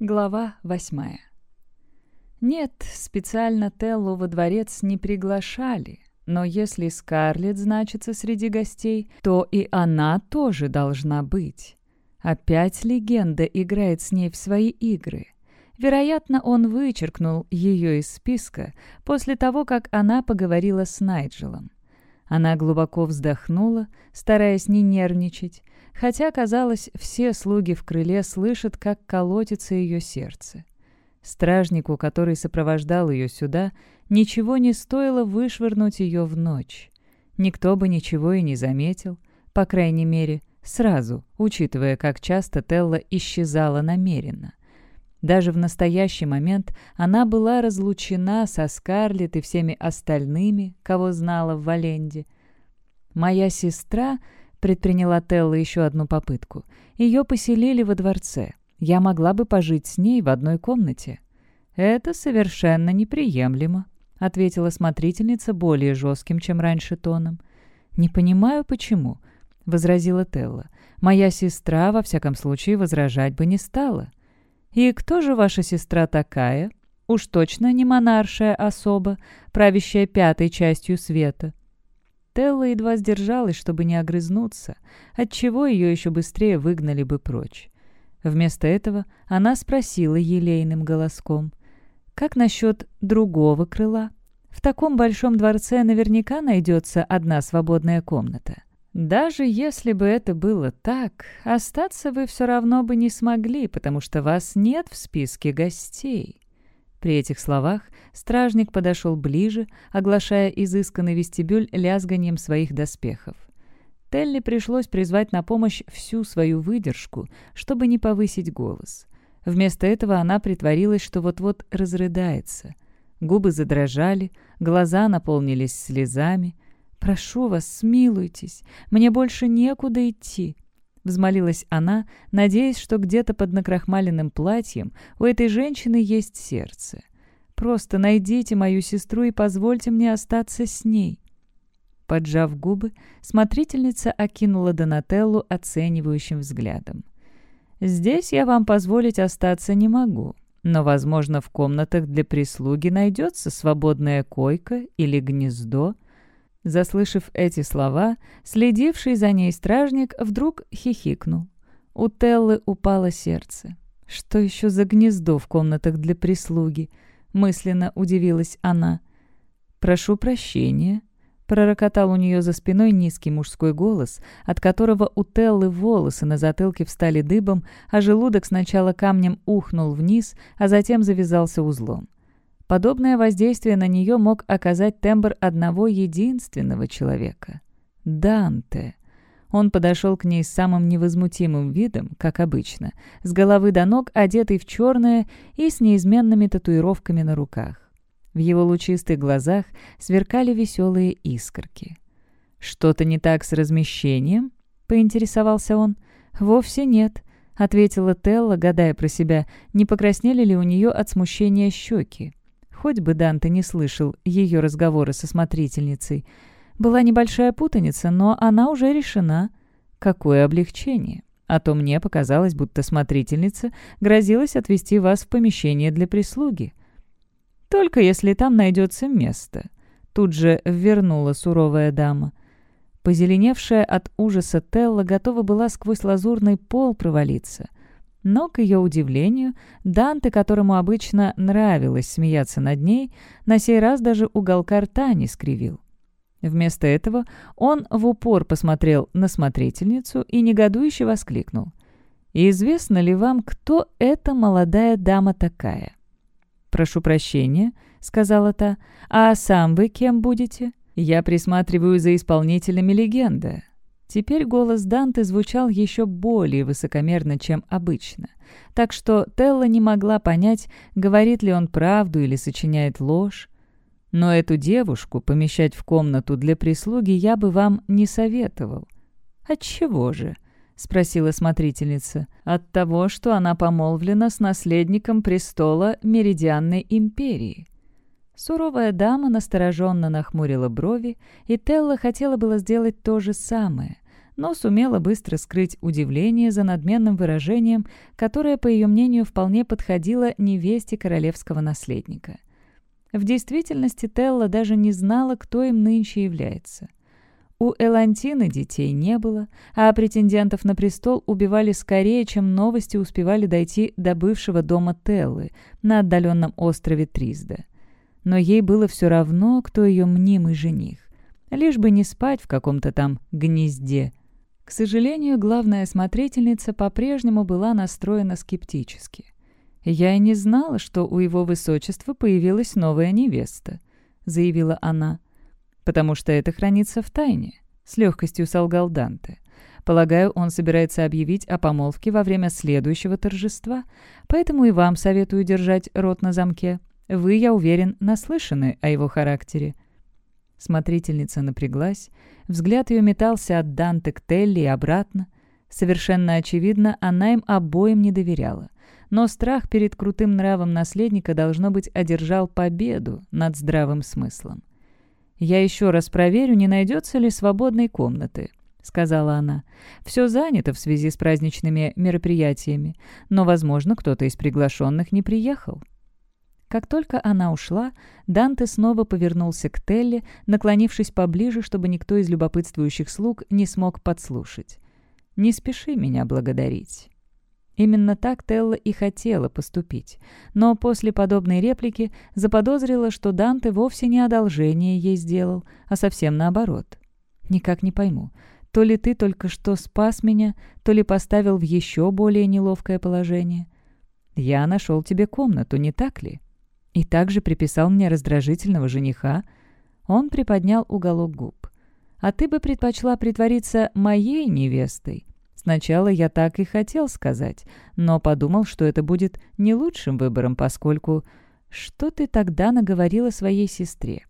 Глава восьмая. Нет, специально Теллу во дворец не приглашали, но если Скарлетт значится среди гостей, то и она тоже должна быть. Опять легенда играет с ней в свои игры. Вероятно, он вычеркнул ее из списка после того, как она поговорила с Найджелом. Она глубоко вздохнула, стараясь не нервничать, хотя, казалось, все слуги в крыле слышат, как колотится ее сердце. Стражнику, который сопровождал ее сюда, ничего не стоило вышвырнуть ее в ночь. Никто бы ничего и не заметил, по крайней мере, сразу, учитывая, как часто Телла исчезала намеренно. Даже в настоящий момент она была разлучена со Скарлетт и всеми остальными, кого знала в Валенде. «Моя сестра», — предприняла Телла еще одну попытку, — «ее поселили во дворце. Я могла бы пожить с ней в одной комнате». «Это совершенно неприемлемо», — ответила смотрительница более жестким, чем раньше тоном. «Не понимаю, почему», — возразила Телла. «Моя сестра, во всяком случае, возражать бы не стала». «И кто же ваша сестра такая? Уж точно не монаршая особа, правящая пятой частью света». Телла едва сдержалась, чтобы не огрызнуться, отчего ее еще быстрее выгнали бы прочь. Вместо этого она спросила елейным голоском, «Как насчет другого крыла? В таком большом дворце наверняка найдется одна свободная комната». Даже если бы это было так, остаться вы все равно бы не смогли, потому что вас нет в списке гостей». При этих словах стражник подошел ближе, оглашая изысканный вестибюль лязганием своих доспехов. Телли пришлось призвать на помощь всю свою выдержку, чтобы не повысить голос. Вместо этого она притворилась, что вот-вот разрыдается. Губы задрожали, глаза наполнились слезами — Прошу вас, смилуйтесь. Мне больше некуда идти». Взмолилась она, надеясь, что где-то под накрахмаленным платьем у этой женщины есть сердце. «Просто найдите мою сестру и позвольте мне остаться с ней». Поджав губы, смотрительница окинула Донателлу оценивающим взглядом. «Здесь я вам позволить остаться не могу, но, возможно, в комнатах для прислуги найдется свободная койка или гнездо, Заслышав эти слова, следивший за ней стражник вдруг хихикнул. У Теллы упало сердце. Что еще за гнездо в комнатах для прислуги? Мысленно удивилась она. «Прошу прощения», — пророкотал у нее за спиной низкий мужской голос, от которого у Теллы волосы на затылке встали дыбом, а желудок сначала камнем ухнул вниз, а затем завязался узлом. Подобное воздействие на нее мог оказать тембр одного единственного человека — Данте. Он подошел к ней с самым невозмутимым видом, как обычно, с головы до ног, одетый в черное и с неизменными татуировками на руках. В его лучистых глазах сверкали веселые искорки. «Что-то не так с размещением?» — поинтересовался он. «Вовсе нет», — ответила Телла, гадая про себя, не покраснели ли у нее от смущения щеки. Хоть бы Данте не слышал ее разговоры со смотрительницей. Была небольшая путаница, но она уже решена. Какое облегчение! А то мне показалось, будто смотрительница грозилась отвести вас в помещение для прислуги. Только если там найдется место. Тут же вернула суровая дама. Позеленевшая от ужаса Телла готова была сквозь лазурный пол провалиться. Но, к ее удивлению, Данте, которому обычно нравилось смеяться над ней, на сей раз даже уголка рта не скривил. Вместо этого он в упор посмотрел на смотрительницу и негодующе воскликнул. «Известно ли вам, кто эта молодая дама такая?» «Прошу прощения», — сказала та, — «а сам вы кем будете?» «Я присматриваю за исполнителями легенды», Теперь голос Данте звучал еще более высокомерно, чем обычно, так что Телла не могла понять, говорит ли он правду или сочиняет ложь. «Но эту девушку помещать в комнату для прислуги я бы вам не советовал». «Отчего же?» — спросила смотрительница. «От того, что она помолвлена с наследником престола Меридианной империи». Суровая дама настороженно нахмурила брови, и Телла хотела было сделать то же самое, но сумела быстро скрыть удивление за надменным выражением, которое, по ее мнению, вполне подходило невесте королевского наследника. В действительности Телла даже не знала, кто им нынче является. У Элантины детей не было, а претендентов на престол убивали скорее, чем новости успевали дойти до бывшего дома Теллы на отдаленном острове Тризда но ей было все равно, кто ее мнимый жених. Лишь бы не спать в каком-то там гнезде. К сожалению, главная смотрительница по-прежнему была настроена скептически. «Я и не знала, что у его высочества появилась новая невеста», — заявила она. «Потому что это хранится в тайне», — с легкостью солгал Данте. Полагаю, он собирается объявить о помолвке во время следующего торжества, поэтому и вам советую держать рот на замке. Вы, я уверен, наслышаны о его характере». Смотрительница напряглась, взгляд ее метался от Данте к Телли и обратно. Совершенно очевидно, она им обоим не доверяла. Но страх перед крутым нравом наследника, должно быть, одержал победу над здравым смыслом. «Я еще раз проверю, не найдется ли свободной комнаты», — сказала она. «Все занято в связи с праздничными мероприятиями, но, возможно, кто-то из приглашенных не приехал». Как только она ушла, Данте снова повернулся к Телле, наклонившись поближе, чтобы никто из любопытствующих слуг не смог подслушать. «Не спеши меня благодарить». Именно так Телла и хотела поступить, но после подобной реплики заподозрила, что Данте вовсе не одолжение ей сделал, а совсем наоборот. «Никак не пойму, то ли ты только что спас меня, то ли поставил в еще более неловкое положение. Я нашел тебе комнату, не так ли?» и также приписал мне раздражительного жениха. Он приподнял уголок губ. «А ты бы предпочла притвориться моей невестой?» Сначала я так и хотел сказать, но подумал, что это будет не лучшим выбором, поскольку... Что ты тогда наговорила своей сестре?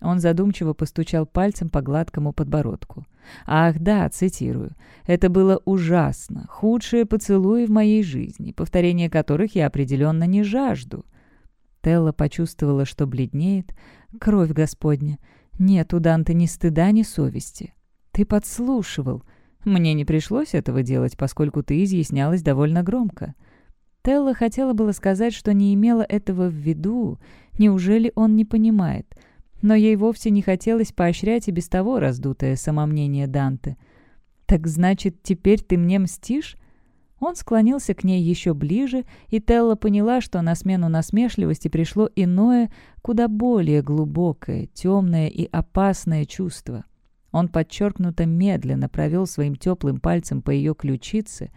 Он задумчиво постучал пальцем по гладкому подбородку. «Ах, да, цитирую. Это было ужасно. Худшие поцелуи в моей жизни, повторения которых я определенно не жажду. Стелла почувствовала, что бледнеет. «Кровь Господня! Нет у Данте ни стыда, ни совести. Ты подслушивал. Мне не пришлось этого делать, поскольку ты изъяснялась довольно громко». Телла хотела было сказать, что не имела этого в виду. Неужели он не понимает? Но ей вовсе не хотелось поощрять и без того раздутое самомнение Данте. «Так значит, теперь ты мне мстишь?» Он склонился к ней еще ближе, и Телла поняла, что на смену насмешливости пришло иное, куда более глубокое, темное и опасное чувство. Он подчеркнуто медленно провел своим теплым пальцем по ее ключице,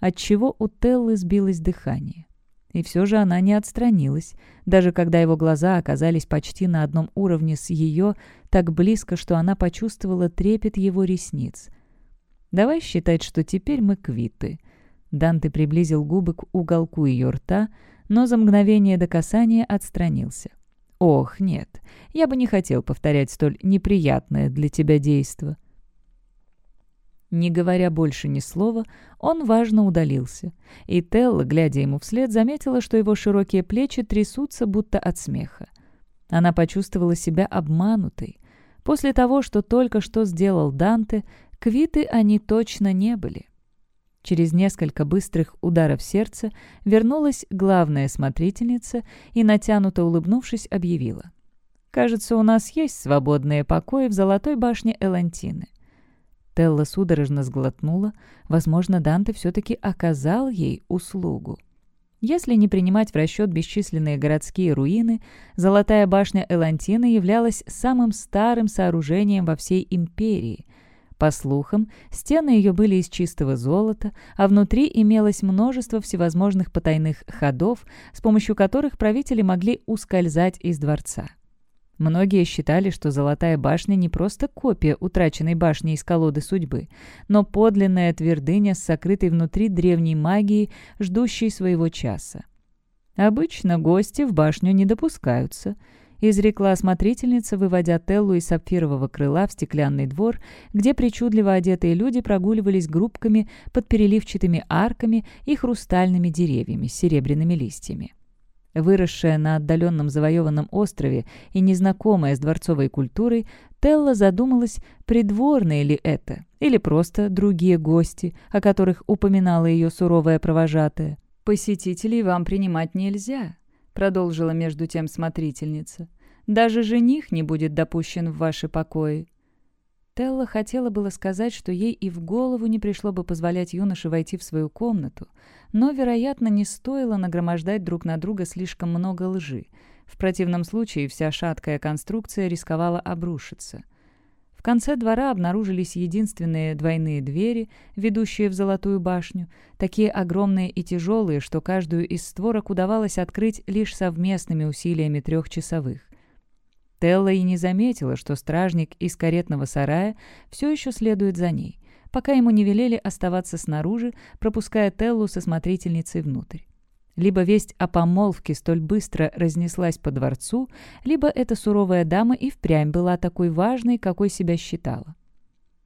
отчего у Теллы сбилось дыхание. И все же она не отстранилась, даже когда его глаза оказались почти на одном уровне с ее, так близко, что она почувствовала трепет его ресниц. «Давай считать, что теперь мы квиты», Данте приблизил губы к уголку ее рта, но за мгновение до касания отстранился. «Ох, нет, я бы не хотел повторять столь неприятное для тебя действо». Не говоря больше ни слова, он важно удалился, и Телла, глядя ему вслед, заметила, что его широкие плечи трясутся будто от смеха. Она почувствовала себя обманутой. После того, что только что сделал Данте, квиты они точно не были. Через несколько быстрых ударов сердца вернулась главная смотрительница и, натянуто улыбнувшись, объявила. «Кажется, у нас есть свободные покои в Золотой башне Элантины». Телла судорожно сглотнула. Возможно, Данте все-таки оказал ей услугу. Если не принимать в расчет бесчисленные городские руины, Золотая башня Элантины являлась самым старым сооружением во всей империи. По слухам, стены ее были из чистого золота, а внутри имелось множество всевозможных потайных ходов, с помощью которых правители могли ускользать из дворца. Многие считали, что Золотая башня не просто копия утраченной башни из колоды судьбы, но подлинная твердыня с сокрытой внутри древней магией, ждущей своего часа. Обычно гости в башню не допускаются — изрекла осмотрительница, выводя Теллу из сапфирового крыла в стеклянный двор, где причудливо одетые люди прогуливались группками под переливчатыми арками и хрустальными деревьями с серебряными листьями. Выросшая на отдаленном завоеванном острове и незнакомая с дворцовой культурой, Телла задумалась, придворные ли это, или просто другие гости, о которых упоминала ее суровая провожатая. «Посетителей вам принимать нельзя», продолжила между тем смотрительница. «Даже жених не будет допущен в ваши покои». Телла хотела было сказать, что ей и в голову не пришло бы позволять юноше войти в свою комнату, но, вероятно, не стоило нагромождать друг на друга слишком много лжи. В противном случае вся шаткая конструкция рисковала обрушиться – конце двора обнаружились единственные двойные двери, ведущие в Золотую башню, такие огромные и тяжелые, что каждую из створок удавалось открыть лишь совместными усилиями трех часовых. Телла и не заметила, что стражник из каретного сарая все еще следует за ней, пока ему не велели оставаться снаружи, пропуская Теллу со смотрительницей внутрь. Либо весть о помолвке столь быстро разнеслась по дворцу, либо эта суровая дама и впрямь была такой важной, какой себя считала.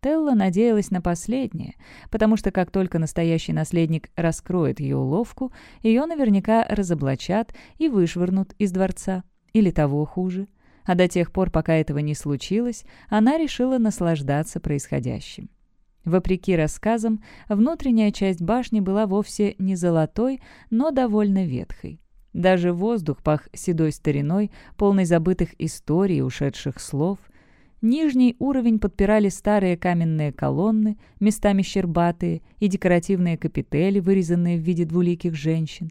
Телла надеялась на последнее, потому что как только настоящий наследник раскроет ее уловку, ее наверняка разоблачат и вышвырнут из дворца, или того хуже. А до тех пор, пока этого не случилось, она решила наслаждаться происходящим. Вопреки рассказам, внутренняя часть башни была вовсе не золотой, но довольно ветхой. Даже воздух пах седой стариной, полной забытых историй и ушедших слов. Нижний уровень подпирали старые каменные колонны, местами щербатые, и декоративные капители, вырезанные в виде двуликих женщин.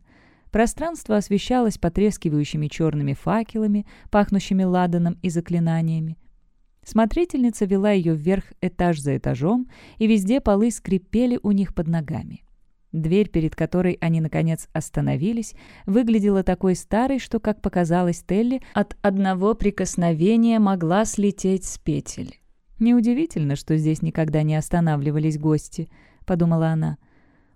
Пространство освещалось потрескивающими черными факелами, пахнущими ладаном и заклинаниями. Смотрительница вела ее вверх этаж за этажом, и везде полы скрипели у них под ногами. Дверь, перед которой они, наконец, остановились, выглядела такой старой, что, как показалось Телли, от одного прикосновения могла слететь с петель. «Неудивительно, что здесь никогда не останавливались гости», — подумала она.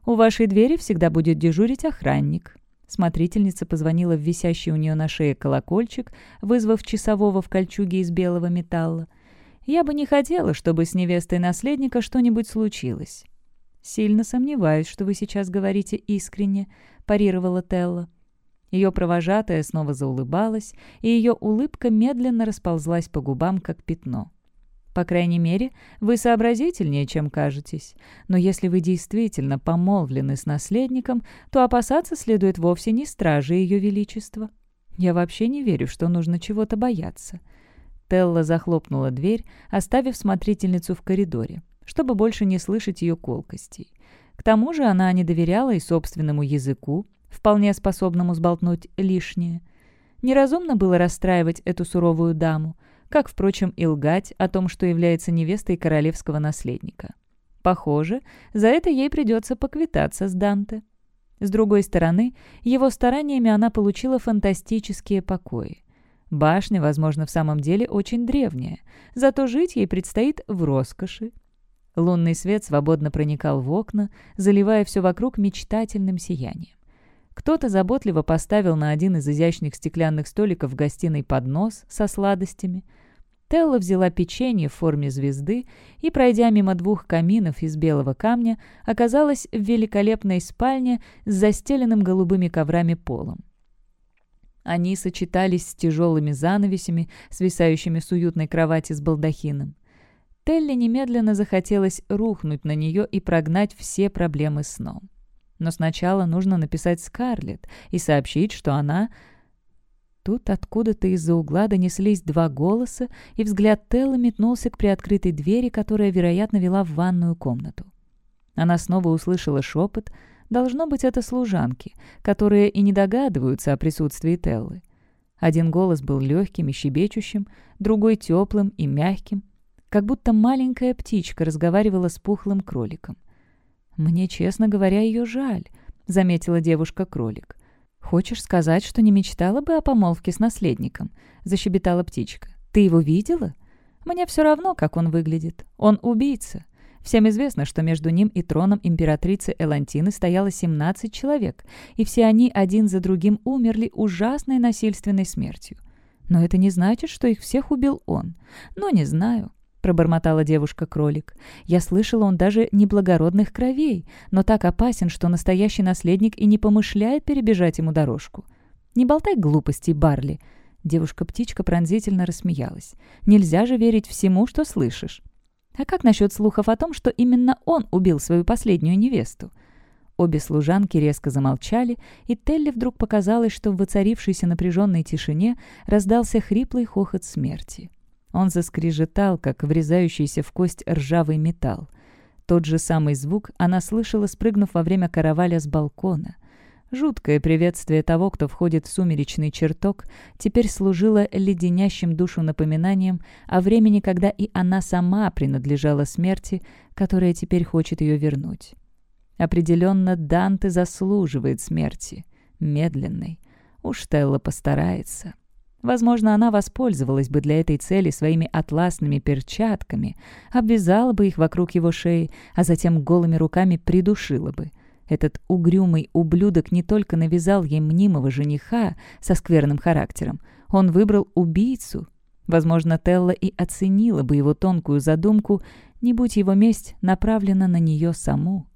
«У вашей двери всегда будет дежурить охранник». Смотрительница позвонила в висящий у нее на шее колокольчик, вызвав часового в кольчуге из белого металла. «Я бы не хотела, чтобы с невестой наследника что-нибудь случилось». «Сильно сомневаюсь, что вы сейчас говорите искренне», — парировала Телла. Ее провожатая снова заулыбалась, и ее улыбка медленно расползлась по губам, как пятно. По крайней мере, вы сообразительнее, чем кажетесь. Но если вы действительно помолвлены с наследником, то опасаться следует вовсе не стражи Ее Величества. Я вообще не верю, что нужно чего-то бояться». Телла захлопнула дверь, оставив смотрительницу в коридоре, чтобы больше не слышать ее колкостей. К тому же она не доверяла и собственному языку, вполне способному сболтнуть лишнее. Неразумно было расстраивать эту суровую даму, как, впрочем, и лгать о том, что является невестой королевского наследника. Похоже, за это ей придется поквитаться с Данте. С другой стороны, его стараниями она получила фантастические покои. Башня, возможно, в самом деле очень древняя, зато жить ей предстоит в роскоши. Лунный свет свободно проникал в окна, заливая все вокруг мечтательным сиянием. Кто-то заботливо поставил на один из изящных стеклянных столиков в гостиной поднос со сладостями – Телла взяла печенье в форме звезды и, пройдя мимо двух каминов из белого камня, оказалась в великолепной спальне с застеленным голубыми коврами полом. Они сочетались с тяжелыми занавесями, свисающими с уютной кровати с балдахином. Телли немедленно захотелось рухнуть на нее и прогнать все проблемы сном. Но сначала нужно написать Скарлетт и сообщить, что она Тут откуда-то из-за угла донеслись два голоса, и взгляд Теллы метнулся к приоткрытой двери, которая, вероятно, вела в ванную комнату. Она снова услышала шепот. Должно быть, это служанки, которые и не догадываются о присутствии Теллы. Один голос был легким и щебечущим, другой — теплым и мягким, как будто маленькая птичка разговаривала с пухлым кроликом. «Мне, честно говоря, ее жаль», — заметила девушка-кролик. «Хочешь сказать, что не мечтала бы о помолвке с наследником?» — защебетала птичка. «Ты его видела?» «Мне все равно, как он выглядит. Он убийца». Всем известно, что между ним и троном императрицы Элантины стояло 17 человек, и все они один за другим умерли ужасной насильственной смертью. Но это не значит, что их всех убил он. Но не знаю пробормотала девушка-кролик. «Я слышала, он даже неблагородных кровей, но так опасен, что настоящий наследник и не помышляет перебежать ему дорожку». «Не болтай глупостей, Барли!» Девушка-птичка пронзительно рассмеялась. «Нельзя же верить всему, что слышишь». «А как насчет слухов о том, что именно он убил свою последнюю невесту?» Обе служанки резко замолчали, и Телли вдруг показалось, что в воцарившейся напряженной тишине раздался хриплый хохот смерти. Он заскрежетал, как врезающийся в кость ржавый металл. Тот же самый звук она слышала, спрыгнув во время караваля с балкона. Жуткое приветствие того, кто входит в сумеречный чертог, теперь служило леденящим душу напоминанием о времени, когда и она сама принадлежала смерти, которая теперь хочет ее вернуть. Определенно, Данте заслуживает смерти, медленной. Уж Телла постарается. Возможно, она воспользовалась бы для этой цели своими атласными перчатками, обвязала бы их вокруг его шеи, а затем голыми руками придушила бы. Этот угрюмый ублюдок не только навязал ей мнимого жениха со скверным характером, он выбрал убийцу. Возможно, Телла и оценила бы его тонкую задумку, не будь его месть направлена на нее саму.